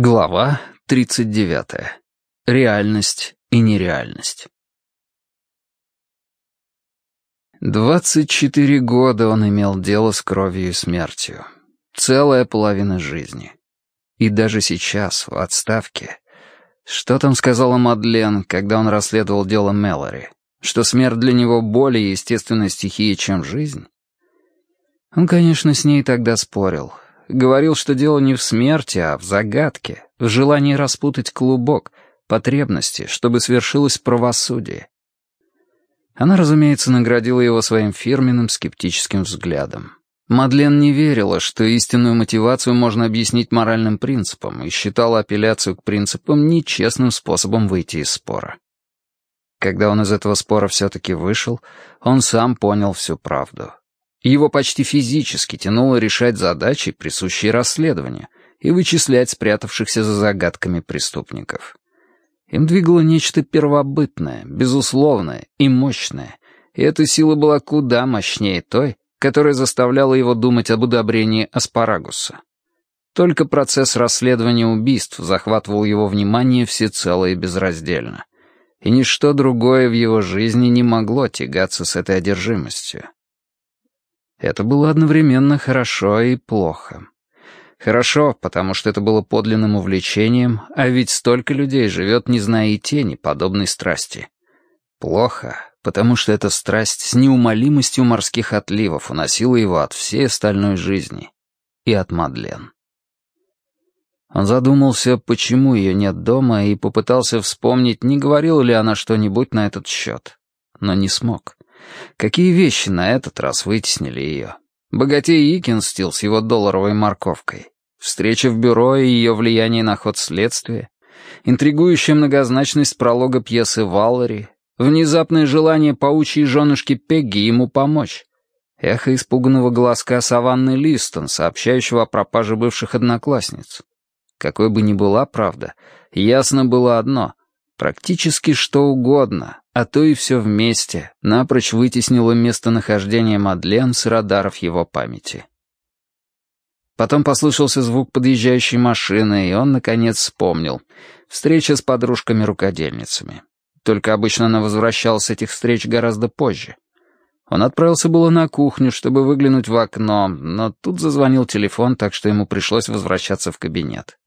Глава 39. Реальность и нереальность. 24 года он имел дело с кровью и смертью. Целая половина жизни. И даже сейчас, в отставке. Что там сказала Мадлен, когда он расследовал дело Мэлори? Что смерть для него более естественная стихия, чем жизнь? Он, конечно, с ней тогда спорил — Говорил, что дело не в смерти, а в загадке, в желании распутать клубок, потребности, чтобы свершилось правосудие. Она, разумеется, наградила его своим фирменным скептическим взглядом. Мадлен не верила, что истинную мотивацию можно объяснить моральным принципом, и считала апелляцию к принципам нечестным способом выйти из спора. Когда он из этого спора все-таки вышел, он сам понял всю правду. Его почти физически тянуло решать задачи, присущие расследованию, и вычислять спрятавшихся за загадками преступников. Им двигало нечто первобытное, безусловное и мощное, и эта сила была куда мощнее той, которая заставляла его думать об удобрении аспарагуса. Только процесс расследования убийств захватывал его внимание всецело и безраздельно, и ничто другое в его жизни не могло тягаться с этой одержимостью. Это было одновременно хорошо и плохо. Хорошо, потому что это было подлинным увлечением, а ведь столько людей живет, не зная и тени подобной страсти. Плохо, потому что эта страсть с неумолимостью морских отливов уносила его от всей остальной жизни и от Мадлен. Он задумался, почему ее нет дома, и попытался вспомнить, не говорила ли она что-нибудь на этот счет, но не смог. Какие вещи на этот раз вытеснили ее? Богатей Икинстил с его долларовой морковкой. Встреча в бюро и ее влияние на ход следствия. Интригующая многозначность пролога пьесы Валлари. Внезапное желание паучьей женушки Пегги ему помочь. Эхо испуганного глазка Саванны Листон, сообщающего о пропаже бывших одноклассниц. Какой бы ни была правда, ясно было одно — Практически что угодно, а то и все вместе, напрочь вытеснило местонахождение Мадлен с радаров его памяти. Потом послышался звук подъезжающей машины, и он, наконец, вспомнил. Встреча с подружками-рукодельницами. Только обычно она возвращалась с этих встреч гораздо позже. Он отправился было на кухню, чтобы выглянуть в окно, но тут зазвонил телефон, так что ему пришлось возвращаться в кабинет.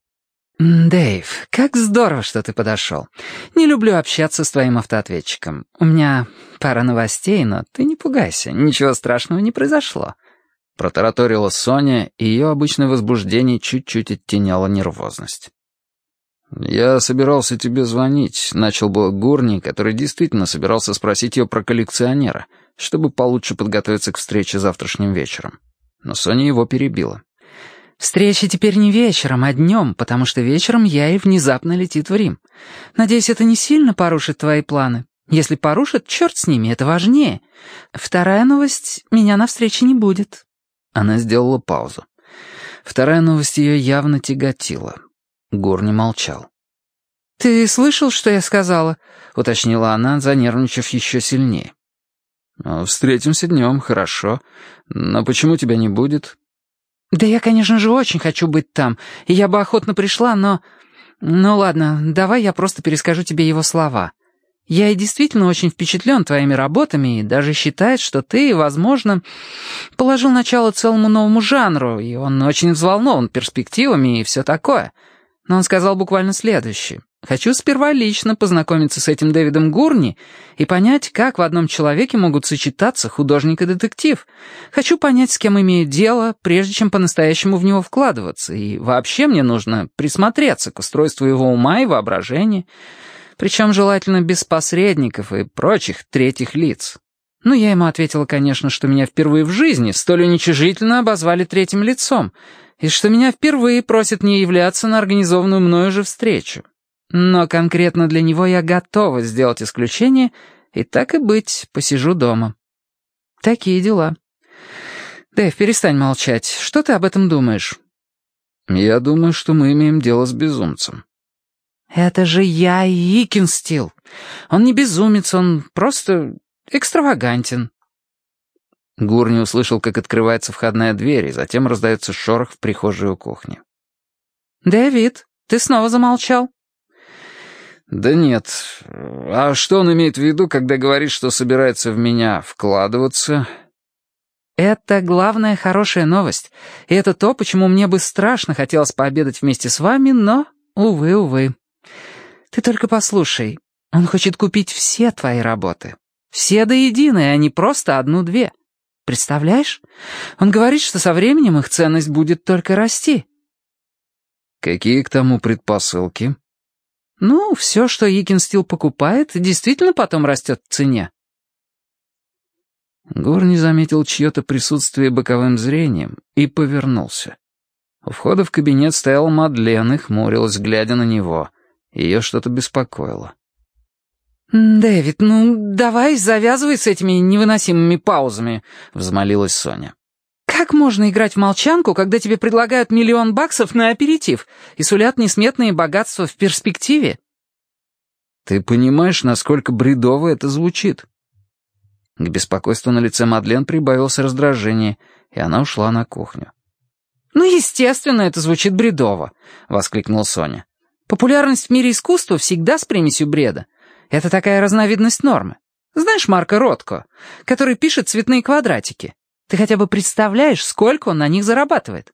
«Дэйв, как здорово, что ты подошел. Не люблю общаться с твоим автоответчиком. У меня пара новостей, но ты не пугайся, ничего страшного не произошло». Протараторила Соня, и ее обычное возбуждение чуть-чуть оттеняло нервозность. «Я собирался тебе звонить», — начал был Гурни, который действительно собирался спросить ее про коллекционера, чтобы получше подготовиться к встрече завтрашним вечером. Но Соня его перебила. Встреча теперь не вечером, а днем, потому что вечером я и внезапно летит в Рим. Надеюсь, это не сильно порушит твои планы. Если порушит, черт с ними, это важнее. Вторая новость — меня на встрече не будет». Она сделала паузу. Вторая новость ее явно тяготила. Гор не молчал. «Ты слышал, что я сказала?» — уточнила она, занервничав еще сильнее. «Встретимся днем, хорошо. Но почему тебя не будет? «Да я, конечно же, очень хочу быть там, и я бы охотно пришла, но... Ну ладно, давай я просто перескажу тебе его слова. Я и действительно очень впечатлен твоими работами и даже считает, что ты, возможно, положил начало целому новому жанру, и он очень взволнован перспективами и все такое. Но он сказал буквально следующее. Хочу сперва лично познакомиться с этим Дэвидом Гурни и понять, как в одном человеке могут сочетаться художник и детектив. Хочу понять, с кем имею дело, прежде чем по-настоящему в него вкладываться. И вообще мне нужно присмотреться к устройству его ума и воображения, причем желательно без посредников и прочих третьих лиц. Ну, я ему ответила, конечно, что меня впервые в жизни столь уничижительно обозвали третьим лицом, и что меня впервые просят не являться на организованную мною же встречу. Но конкретно для него я готова сделать исключение, и так и быть, посижу дома. Такие дела. Дэйв, перестань молчать. Что ты об этом думаешь? Я думаю, что мы имеем дело с безумцем. Это же я и Икинстил. Он не безумец, он просто экстравагантен. Гур не услышал, как открывается входная дверь, и затем раздается шорох в прихожей у кухни. «Дэвид, ты снова замолчал?» «Да нет. А что он имеет в виду, когда говорит, что собирается в меня вкладываться?» «Это главная хорошая новость. И это то, почему мне бы страшно хотелось пообедать вместе с вами, но, увы, увы. Ты только послушай. Он хочет купить все твои работы. Все до единой, а не просто одну-две. Представляешь? Он говорит, что со временем их ценность будет только расти». «Какие к тому предпосылки?» «Ну, все, что Икинстил покупает, действительно потом растет в цене». Гор не заметил чье-то присутствие боковым зрением и повернулся. У входа в кабинет стояла Мадлен и хмурилась, глядя на него. Ее что-то беспокоило. «Дэвид, ну давай завязывай с этими невыносимыми паузами», — взмолилась Соня. «Как можно играть в молчанку, когда тебе предлагают миллион баксов на аперитив и сулят несметные богатства в перспективе?» «Ты понимаешь, насколько бредово это звучит?» К беспокойству на лице Мадлен прибавилось раздражение, и она ушла на кухню. «Ну, естественно, это звучит бредово», — воскликнул Соня. «Популярность в мире искусства всегда с примесью бреда. Это такая разновидность нормы. Знаешь Марка Ротко, который пишет цветные квадратики? Ты хотя бы представляешь, сколько он на них зарабатывает?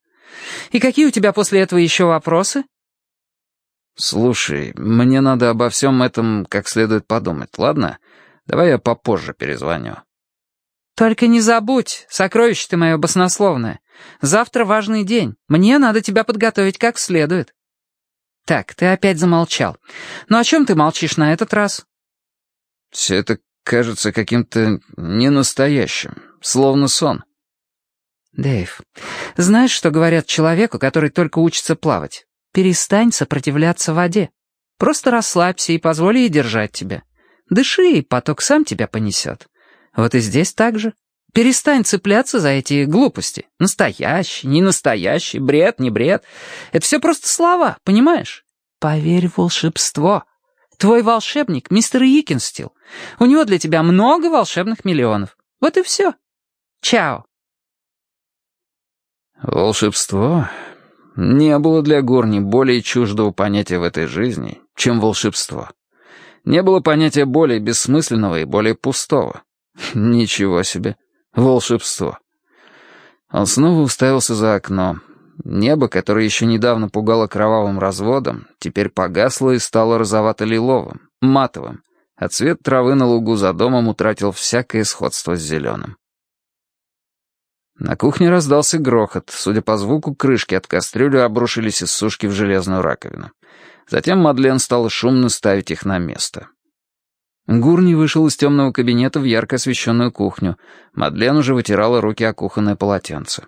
И какие у тебя после этого еще вопросы?» «Слушай, мне надо обо всем этом как следует подумать, ладно? Давай я попозже перезвоню». «Только не забудь, сокровище ты мое баснословное. Завтра важный день. Мне надо тебя подготовить как следует». «Так, ты опять замолчал. Ну о чем ты молчишь на этот раз?» «Все это кажется каким-то ненастоящим, словно сон». «Дэйв, знаешь, что говорят человеку, который только учится плавать? Перестань сопротивляться воде. Просто расслабься и позволь ей держать тебя. Дыши, и поток сам тебя понесет. Вот и здесь так же. Перестань цепляться за эти глупости. Настоящий, не настоящий, бред, не бред. Это все просто слова, понимаешь? Поверь в волшебство. Твой волшебник — мистер Икинстил. У него для тебя много волшебных миллионов. Вот и все. Чао. Волшебство? Не было для Горни более чуждого понятия в этой жизни, чем волшебство. Не было понятия более бессмысленного и более пустого. Ничего себе. Волшебство. Он снова уставился за окно. Небо, которое еще недавно пугало кровавым разводом, теперь погасло и стало розовато-лиловым, матовым, а цвет травы на лугу за домом утратил всякое сходство с зеленым. На кухне раздался грохот. Судя по звуку, крышки от кастрюли обрушились из сушки в железную раковину. Затем Мадлен стала шумно ставить их на место. Гурни вышел из темного кабинета в ярко освещенную кухню. Мадлен уже вытирала руки о кухонное полотенце.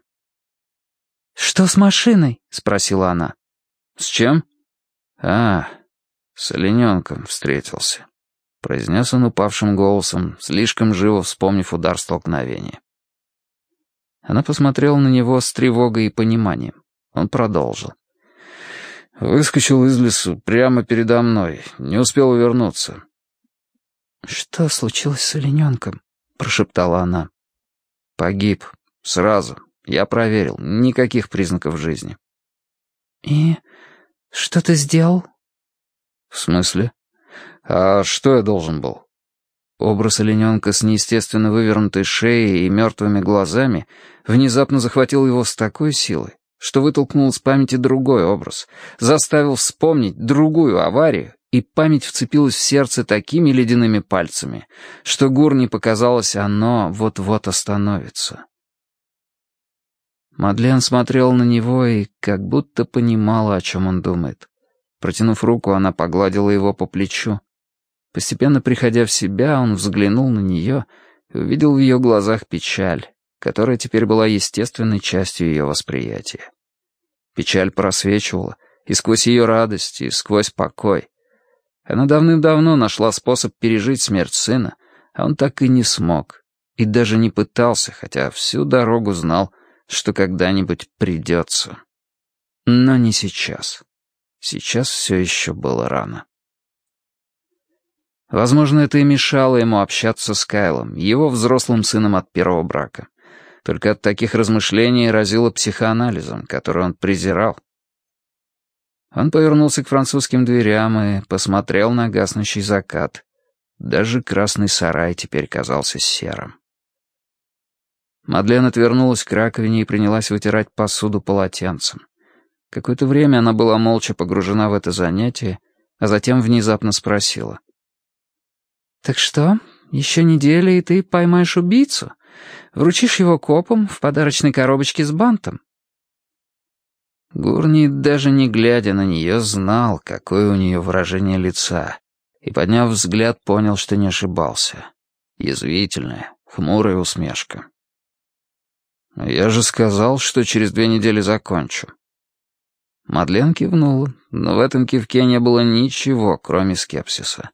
«Что с машиной?» — спросила она. «С чем?» «А, с олененком встретился», — произнес он упавшим голосом, слишком живо вспомнив удар столкновения. Она посмотрела на него с тревогой и пониманием. Он продолжил. Выскочил из лесу прямо передо мной, не успел увернуться. «Что случилось с олененком?» — прошептала она. «Погиб. Сразу. Я проверил. Никаких признаков жизни». «И что ты сделал?» «В смысле? А что я должен был?» Образ олененка с неестественно вывернутой шеей и мертвыми глазами внезапно захватил его с такой силой, что вытолкнул из памяти другой образ, заставил вспомнить другую аварию, и память вцепилась в сердце такими ледяными пальцами, что Гурни показалось, оно вот-вот остановится. Мадлен смотрел на него и как будто понимала, о чем он думает. Протянув руку, она погладила его по плечу. Постепенно приходя в себя, он взглянул на нее и увидел в ее глазах печаль, которая теперь была естественной частью ее восприятия. Печаль просвечивала и сквозь ее радость, и сквозь покой. Она давным-давно нашла способ пережить смерть сына, а он так и не смог. И даже не пытался, хотя всю дорогу знал, что когда-нибудь придется. Но не сейчас. Сейчас все еще было рано. Возможно, это и мешало ему общаться с Кайлом, его взрослым сыном от первого брака. Только от таких размышлений разило психоанализом, который он презирал. Он повернулся к французским дверям и посмотрел на гаснущий закат. Даже красный сарай теперь казался серым. Мадлен отвернулась к раковине и принялась вытирать посуду полотенцем. Какое-то время она была молча погружена в это занятие, а затем внезапно спросила. «Так что, еще неделя, и ты поймаешь убийцу? Вручишь его копам в подарочной коробочке с бантом?» Гурни, даже не глядя на нее, знал, какое у нее выражение лица, и, подняв взгляд, понял, что не ошибался. Язвительная, хмурая усмешка. «Я же сказал, что через две недели закончу». Мадлен кивнула, но в этом кивке не было ничего, кроме скепсиса.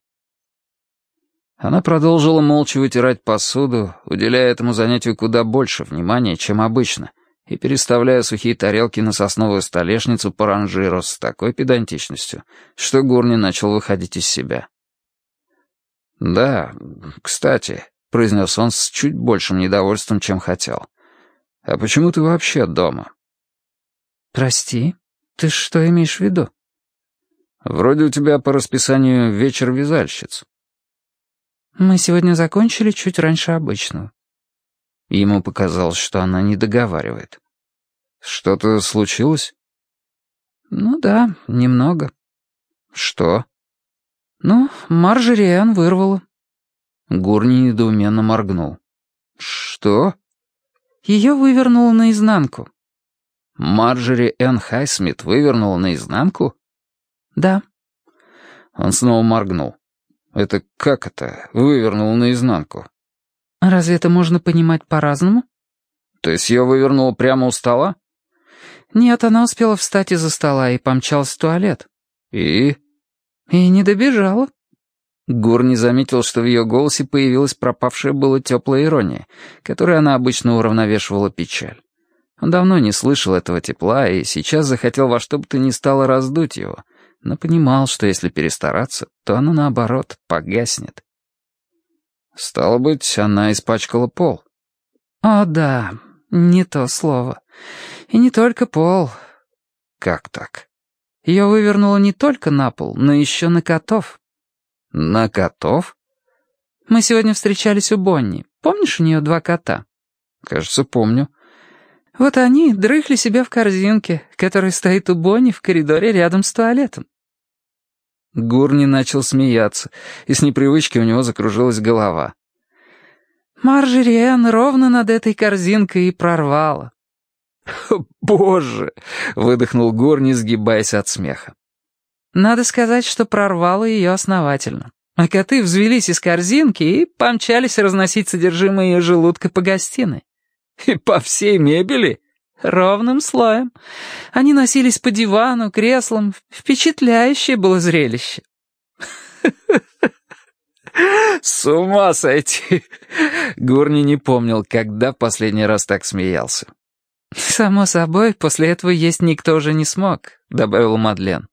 Она продолжила молча вытирать посуду, уделяя этому занятию куда больше внимания, чем обычно — и переставляя сухие тарелки на сосновую столешницу по ранжиру с такой педантичностью, что Гурни начал выходить из себя. «Да, кстати», — произнес он с чуть большим недовольством, чем хотел. «А почему ты вообще дома?» «Прости, ты что имеешь в виду?» «Вроде у тебя по расписанию вечер вязальщиц». «Мы сегодня закончили чуть раньше обычного. Ему показалось, что она не договаривает. «Что-то случилось?» «Ну да, немного». «Что?» «Ну, Марджери Энн вырвала». Гурни недоуменно моргнул. «Что?» «Ее вывернуло наизнанку». «Марджери Энн Хайсмит вывернула наизнанку?» «Да». Он снова моргнул. «Это как это, вывернула наизнанку?» Разве это можно понимать по-разному? То есть ее вывернуло прямо у стола? Нет, она успела встать из-за стола и помчалась в туалет. И? И не добежала. Гур не заметил, что в ее голосе появилась пропавшая была теплая ирония, которой она обычно уравновешивала печаль. Он давно не слышал этого тепла и сейчас захотел во что бы то ни стало раздуть его, но понимал, что если перестараться, то оно, наоборот, погаснет. Стало быть, она испачкала пол. О, да, не то слово. И не только пол. Как так? Ее вывернуло не только на пол, но еще на котов. На котов? Мы сегодня встречались у Бонни. Помнишь, у нее два кота? Кажется, помню. Вот они дрыхли себе в корзинке, которая стоит у Бонни в коридоре рядом с туалетом. Гурни начал смеяться, и с непривычки у него закружилась голова. Маржериен ровно над этой корзинкой и прорвала. «Боже!» — выдохнул Гурни, сгибаясь от смеха. Надо сказать, что прорвало ее основательно. А коты взвелись из корзинки и помчались разносить содержимое ее желудка по гостиной. «И по всей мебели?» Ровным слоем. Они носились по дивану, креслам. Впечатляющее было зрелище. С ума сойти! Гурни не помнил, когда последний раз так смеялся. «Само собой, после этого есть никто уже не смог», — добавила Мадлен.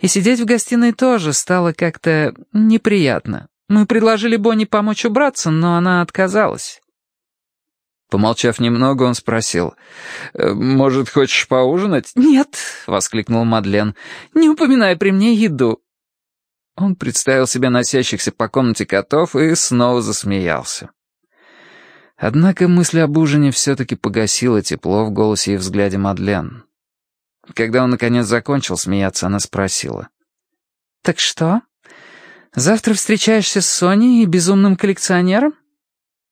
«И сидеть в гостиной тоже стало как-то неприятно. Мы предложили Бонни помочь убраться, но она отказалась. Помолчав немного, он спросил, «Э, «Может, хочешь поужинать?» «Нет», — воскликнул Мадлен, — «не упоминай при мне еду». Он представил себе носящихся по комнате котов и снова засмеялся. Однако мысль об ужине все-таки погасила тепло в голосе и взгляде Мадлен. Когда он, наконец, закончил смеяться, она спросила. «Так что? Завтра встречаешься с Соней и безумным коллекционером?»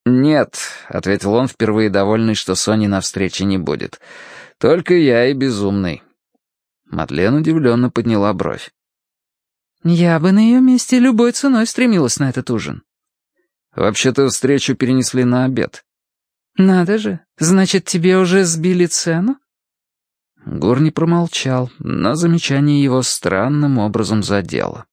«Нет», — ответил он, впервые довольный, что Сони на встрече не будет. «Только я и безумный». Мадлен удивленно подняла бровь. «Я бы на ее месте любой ценой стремилась на этот ужин». «Вообще-то встречу перенесли на обед». «Надо же, значит, тебе уже сбили цену?» Гор не промолчал, но замечание его странным образом задело.